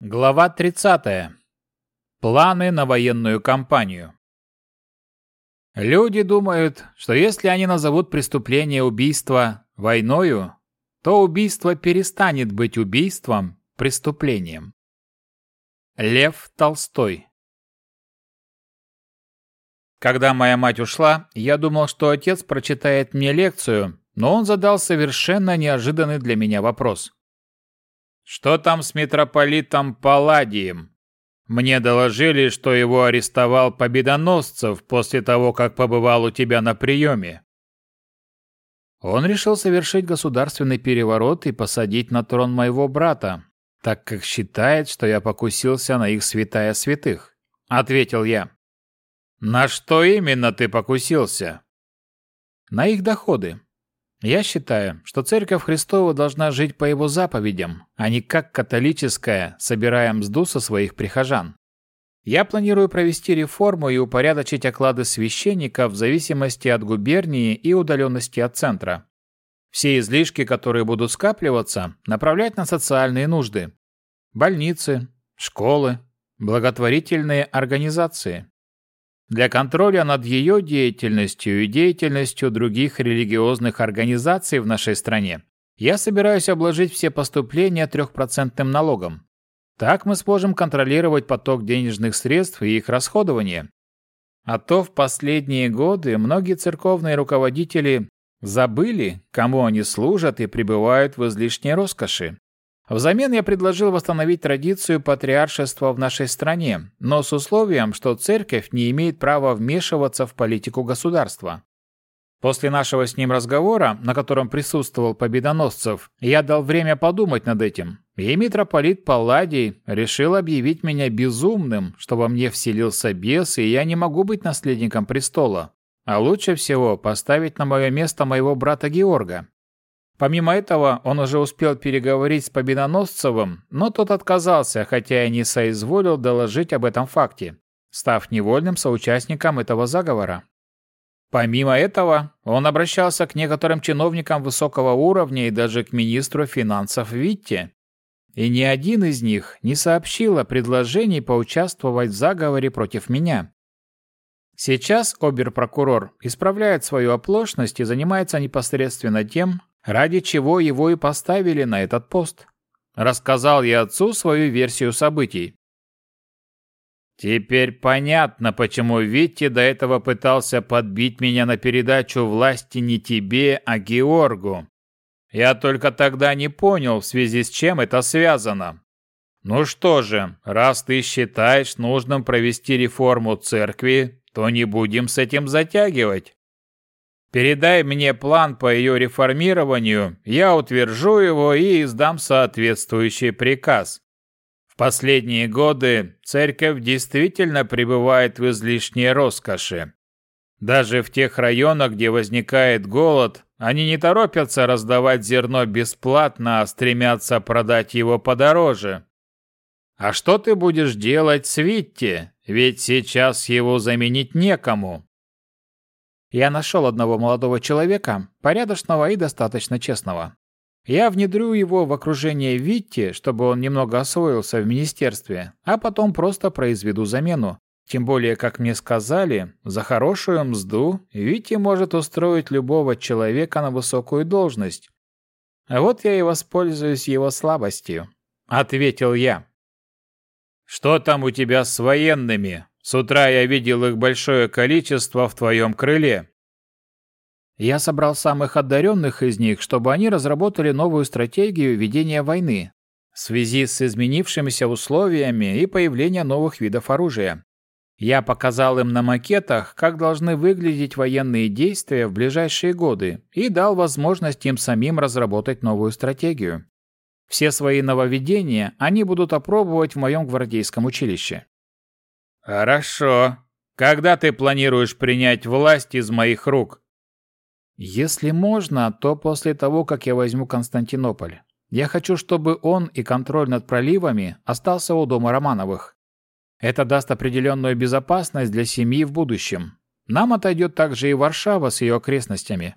Глава 30. Планы на военную кампанию. Люди думают, что если они назовут преступление убийства войною, то убийство перестанет быть убийством, преступлением. Лев Толстой. Когда моя мать ушла, я думал, что отец прочитает мне лекцию, но он задал совершенно неожиданный для меня вопрос. Что там с митрополитом Палладием? Мне доложили, что его арестовал Победоносцев после того, как побывал у тебя на приеме. Он решил совершить государственный переворот и посадить на трон моего брата, так как считает, что я покусился на их святая святых, ответил я. На что именно ты покусился? На их доходы. Я считаю, что Церковь Христова должна жить по его заповедям, а не как католическая, собирая мзду со своих прихожан. Я планирую провести реформу и упорядочить оклады священников в зависимости от губернии и удаленности от центра. Все излишки, которые будут скапливаться, направлять на социальные нужды. Больницы, школы, благотворительные организации для контроля над ее деятельностью и деятельностью других религиозных организаций в нашей стране я собираюсь обложить все поступления трехпроцентным налогом. Так мы сможем контролировать поток денежных средств и их расходование. А то в последние годы многие церковные руководители забыли, кому они служат и пребывают в излишней роскоши. Взамен я предложил восстановить традицию патриаршества в нашей стране, но с условием, что церковь не имеет права вмешиваться в политику государства. После нашего с ним разговора, на котором присутствовал Победоносцев, я дал время подумать над этим, и митрополит Палладий решил объявить меня безумным, что во мне вселился бес, и я не могу быть наследником престола. А лучше всего поставить на мое место моего брата Георга. Помимо этого, он уже успел переговорить с Победоносцевым, но тот отказался, хотя и не соизволил доложить об этом факте, став невольным соучастником этого заговора. Помимо этого, он обращался к некоторым чиновникам высокого уровня и даже к министру финансов Витте. И ни один из них не сообщил о предложении поучаствовать в заговоре против меня. Сейчас обер-прокурор исправляет свою оплошность и занимается непосредственно тем, ради чего его и поставили на этот пост. Рассказал я отцу свою версию событий. Теперь понятно, почему Витти до этого пытался подбить меня на передачу власти не тебе, а Георгу. Я только тогда не понял, в связи с чем это связано. Ну что же, раз ты считаешь нужным провести реформу церкви, то не будем с этим затягивать. Передай мне план по ее реформированию, я утвержу его и издам соответствующий приказ. В последние годы церковь действительно пребывает в излишней роскоши. Даже в тех районах, где возникает голод, они не торопятся раздавать зерно бесплатно, а стремятся продать его подороже. А что ты будешь делать с Витти? Ведь сейчас его заменить некому. Я нашел одного молодого человека, порядочного и достаточно честного. Я внедрю его в окружение Витти, чтобы он немного освоился в министерстве, а потом просто произведу замену. Тем более, как мне сказали, за хорошую мзду Витти может устроить любого человека на высокую должность. А вот я и воспользуюсь его слабостью, ответил я. Что там у тебя с военными? С утра я видел их большое количество в твоем крыле. Я собрал самых одаренных из них, чтобы они разработали новую стратегию ведения войны в связи с изменившимися условиями и появлением новых видов оружия. Я показал им на макетах, как должны выглядеть военные действия в ближайшие годы и дал возможность им самим разработать новую стратегию. Все свои нововведения они будут опробовать в моем гвардейском училище. Хорошо. Когда ты планируешь принять власть из моих рук? Если можно, то после того, как я возьму Константинополь. Я хочу, чтобы он и контроль над проливами остался у дома Романовых. Это даст определенную безопасность для семьи в будущем. Нам отойдет также и Варшава с ее окрестностями.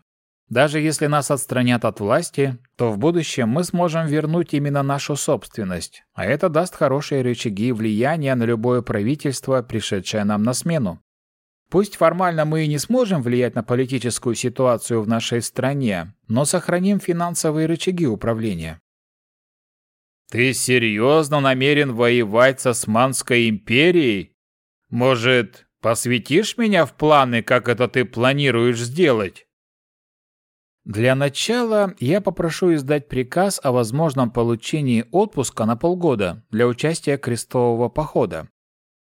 Даже если нас отстранят от власти, то в будущем мы сможем вернуть именно нашу собственность, а это даст хорошие рычаги влияния на любое правительство, пришедшее нам на смену. Пусть формально мы и не сможем влиять на политическую ситуацию в нашей стране, но сохраним финансовые рычаги управления. Ты серьезно намерен воевать с Османской империей? Может, посвятишь меня в планы, как это ты планируешь сделать? Для начала я попрошу издать приказ о возможном получении отпуска на полгода для участия крестового похода.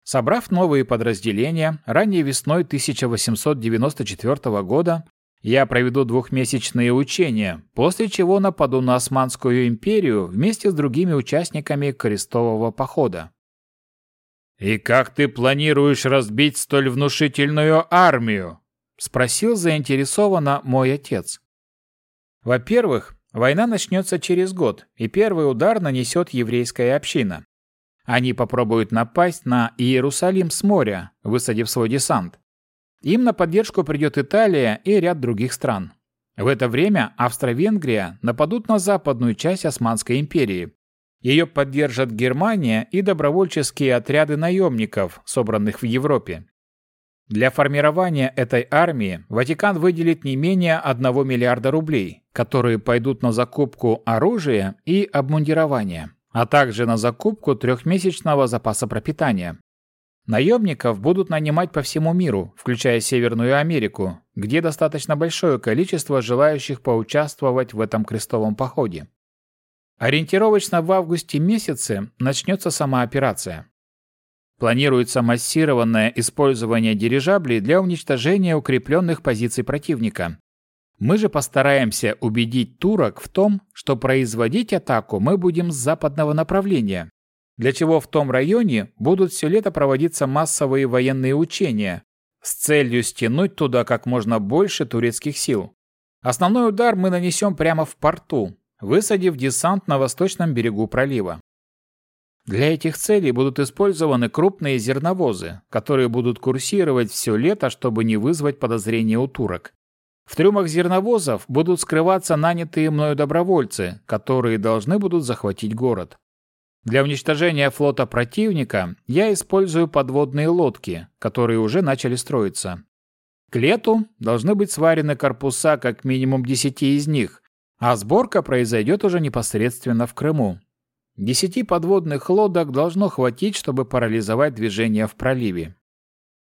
Собрав новые подразделения, ранней весной 1894 года я проведу двухмесячные учения, после чего нападу на Османскую империю вместе с другими участниками крестового похода. «И как ты планируешь разбить столь внушительную армию?» – спросил заинтересованно мой отец. Во-первых, война начнется через год, и первый удар нанесет еврейская община. Они попробуют напасть на Иерусалим с моря, высадив свой десант. Им на поддержку придет Италия и ряд других стран. В это время Австро-Венгрия нападут на западную часть Османской империи. Ее поддержат Германия и добровольческие отряды наемников, собранных в Европе. Для формирования этой армии Ватикан выделит не менее 1 миллиарда рублей, которые пойдут на закупку оружия и обмундирования а также на закупку трехмесячного запаса пропитания. Наемников будут нанимать по всему миру, включая Северную Америку, где достаточно большое количество желающих поучаствовать в этом крестовом походе. Ориентировочно в августе месяце начнется сама операция. Планируется массированное использование дирижаблей для уничтожения укрепленных позиций противника, мы же постараемся убедить турок в том, что производить атаку мы будем с западного направления, для чего в том районе будут все лето проводиться массовые военные учения с целью стянуть туда как можно больше турецких сил. Основной удар мы нанесем прямо в порту, высадив десант на восточном берегу пролива. Для этих целей будут использованы крупные зерновозы, которые будут курсировать все лето, чтобы не вызвать подозрения у турок. В трюмах зерновозов будут скрываться нанятые мною добровольцы, которые должны будут захватить город. Для уничтожения флота противника я использую подводные лодки, которые уже начали строиться. К лету должны быть сварены корпуса как минимум 10 из них, а сборка произойдет уже непосредственно в Крыму. Десяти подводных лодок должно хватить, чтобы парализовать движение в проливе.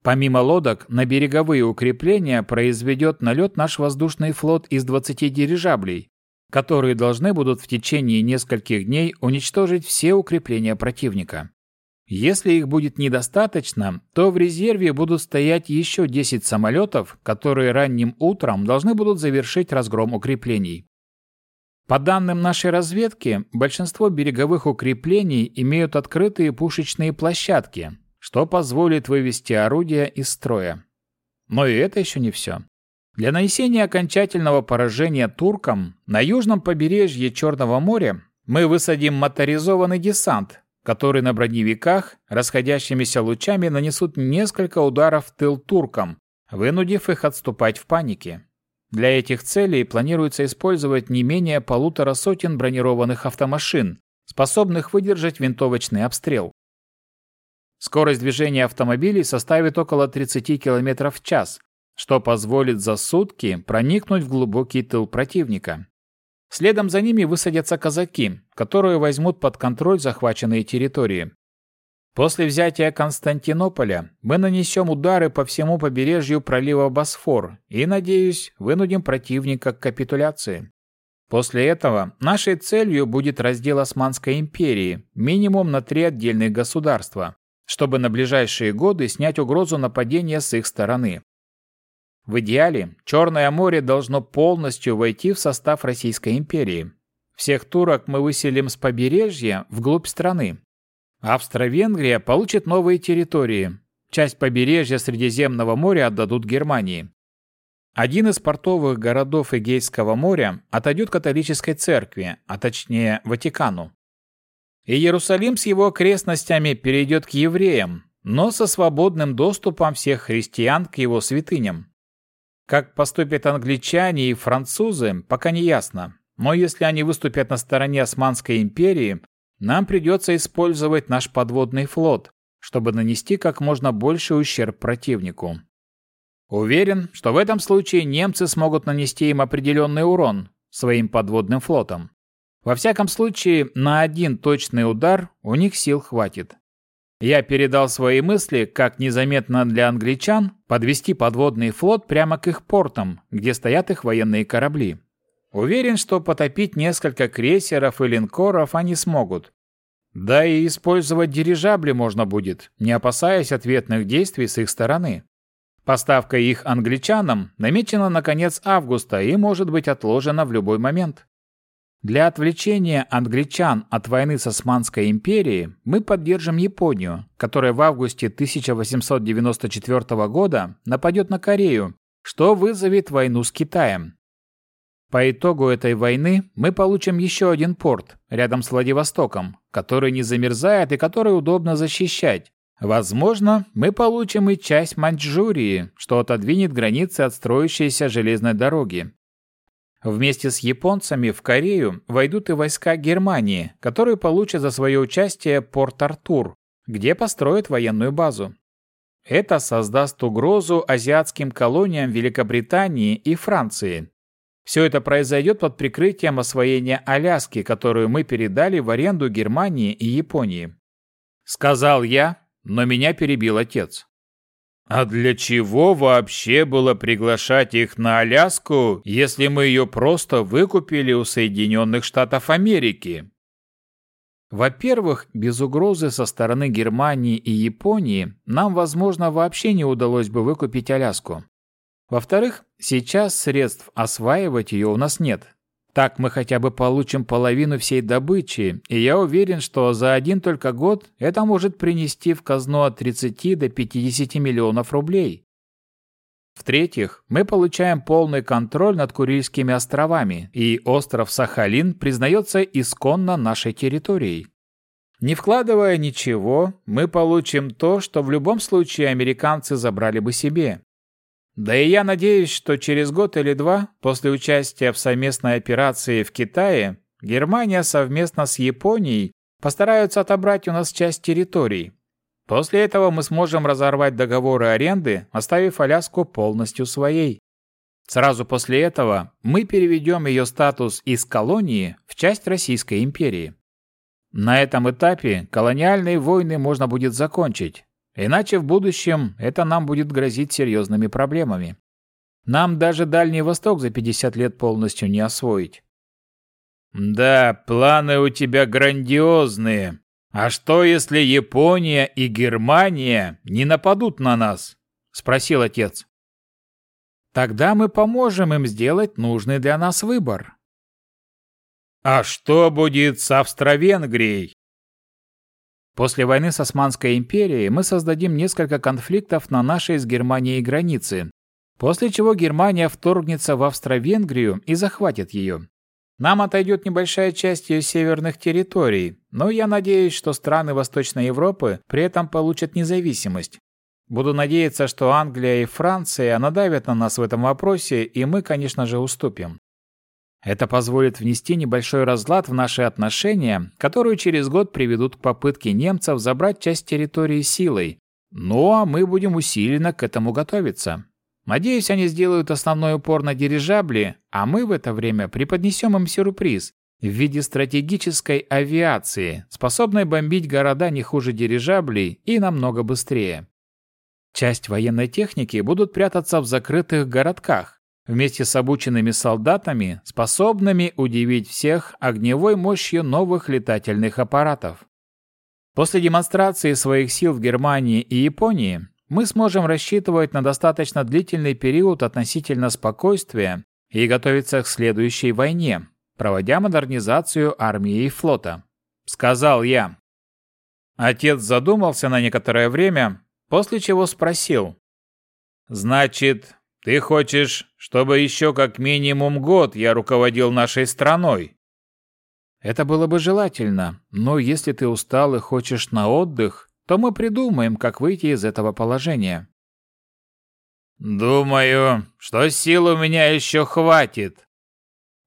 Помимо лодок, на береговые укрепления произведет налет наш воздушный флот из 20 дирижаблей, которые должны будут в течение нескольких дней уничтожить все укрепления противника. Если их будет недостаточно, то в резерве будут стоять еще 10 самолетов, которые ранним утром должны будут завершить разгром укреплений. По данным нашей разведки, большинство береговых укреплений имеют открытые пушечные площадки, что позволит вывести орудия из строя. Но и это еще не все. Для нанесения окончательного поражения туркам на южном побережье Черного моря мы высадим моторизованный десант, который на броневиках расходящимися лучами нанесут несколько ударов в тыл туркам, вынудив их отступать в панике. Для этих целей планируется использовать не менее полутора сотен бронированных автомашин, способных выдержать винтовочный обстрел. Скорость движения автомобилей составит около 30 км в час, что позволит за сутки проникнуть в глубокий тыл противника. Следом за ними высадятся казаки, которые возьмут под контроль захваченные территории. После взятия Константинополя мы нанесем удары по всему побережью пролива Босфор и, надеюсь, вынудим противника к капитуляции. После этого нашей целью будет раздел Османской империи минимум на три отдельных государства чтобы на ближайшие годы снять угрозу нападения с их стороны. В идеале Черное море должно полностью войти в состав Российской империи. Всех турок мы выселим с побережья вглубь страны. Австро-Венгрия получит новые территории. Часть побережья Средиземного моря отдадут Германии. Один из портовых городов Эгейского моря отойдет католической церкви, а точнее Ватикану и Иерусалим с его окрестностями перейдет к евреям, но со свободным доступом всех христиан к его святыням. Как поступят англичане и французы, пока не ясно. Но если они выступят на стороне Османской империи, нам придется использовать наш подводный флот, чтобы нанести как можно больше ущерб противнику. Уверен, что в этом случае немцы смогут нанести им определенный урон своим подводным флотом. Во всяком случае, на один точный удар у них сил хватит. Я передал свои мысли, как незаметно для англичан подвести подводный флот прямо к их портам, где стоят их военные корабли. Уверен, что потопить несколько крейсеров и линкоров они смогут. Да и использовать дирижабли можно будет, не опасаясь ответных действий с их стороны. Поставка их англичанам намечена на конец августа и может быть отложена в любой момент. Для отвлечения англичан от войны с Османской империей мы поддержим Японию, которая в августе 1894 года нападет на Корею, что вызовет войну с Китаем. По итогу этой войны мы получим еще один порт рядом с Владивостоком, который не замерзает и который удобно защищать. Возможно, мы получим и часть Маньчжурии, что отодвинет границы от строящейся железной дороги. Вместе с японцами в Корею войдут и войска Германии, которые получат за свое участие Порт-Артур, где построят военную базу. Это создаст угрозу азиатским колониям Великобритании и Франции. Все это произойдет под прикрытием освоения Аляски, которую мы передали в аренду Германии и Японии. Сказал я, но меня перебил отец. А для чего вообще было приглашать их на Аляску, если мы ее просто выкупили у Соединенных Штатов Америки? Во-первых, без угрозы со стороны Германии и Японии нам, возможно, вообще не удалось бы выкупить Аляску. Во-вторых, сейчас средств осваивать ее у нас нет, так мы хотя бы получим половину всей добычи, и я уверен, что за один только год это может принести в казну от 30 до 50 миллионов рублей. В-третьих, мы получаем полный контроль над Курильскими островами, и остров Сахалин признается исконно нашей территорией. Не вкладывая ничего, мы получим то, что в любом случае американцы забрали бы себе. Да и я надеюсь, что через год или два после участия в совместной операции в Китае Германия совместно с Японией постараются отобрать у нас часть территорий. После этого мы сможем разорвать договоры аренды, оставив Аляску полностью своей. Сразу после этого мы переведем ее статус из колонии в часть Российской империи. На этом этапе колониальные войны можно будет закончить, Иначе в будущем это нам будет грозить серьезными проблемами. Нам даже Дальний Восток за 50 лет полностью не освоить. Да, планы у тебя грандиозные. А что, если Япония и Германия не нападут на нас? Спросил отец. Тогда мы поможем им сделать нужный для нас выбор. А что будет с Австро-Венгрией? После войны с Османской империей мы создадим несколько конфликтов на нашей с Германией границе, после чего Германия вторгнется в Австро-Венгрию и захватит ее. Нам отойдет небольшая часть ее северных территорий, но я надеюсь, что страны Восточной Европы при этом получат независимость. Буду надеяться, что Англия и Франция надавят на нас в этом вопросе, и мы, конечно же, уступим. Это позволит внести небольшой разлад в наши отношения, которые через год приведут к попытке немцев забрать часть территории силой. Ну а мы будем усиленно к этому готовиться. Надеюсь, они сделают основной упор на дирижабли, а мы в это время преподнесем им сюрприз в виде стратегической авиации, способной бомбить города не хуже дирижаблей и намного быстрее. Часть военной техники будут прятаться в закрытых городках, вместе с обученными солдатами, способными удивить всех огневой мощью новых летательных аппаратов. После демонстрации своих сил в Германии и Японии мы сможем рассчитывать на достаточно длительный период относительно спокойствия и готовиться к следующей войне, проводя модернизацию армии и флота. Сказал я. Отец задумался на некоторое время, после чего спросил. «Значит, ты хочешь, чтобы еще как минимум год я руководил нашей страной? Это было бы желательно, но если ты устал и хочешь на отдых, то мы придумаем, как выйти из этого положения. Думаю, что сил у меня еще хватит.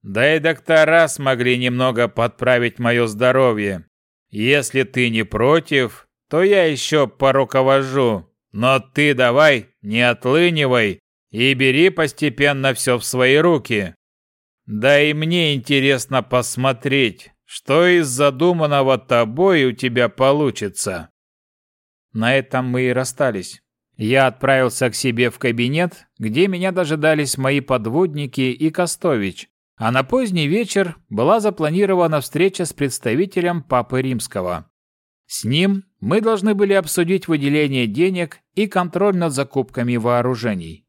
Да и доктора смогли немного подправить мое здоровье. Если ты не против, то я еще поруковожу. Но ты давай, не отлынивай и бери постепенно все в свои руки. Да и мне интересно посмотреть, что из задуманного тобой у тебя получится. На этом мы и расстались. Я отправился к себе в кабинет, где меня дожидались мои подводники и Костович, а на поздний вечер была запланирована встреча с представителем Папы Римского. С ним мы должны были обсудить выделение денег и контроль над закупками вооружений.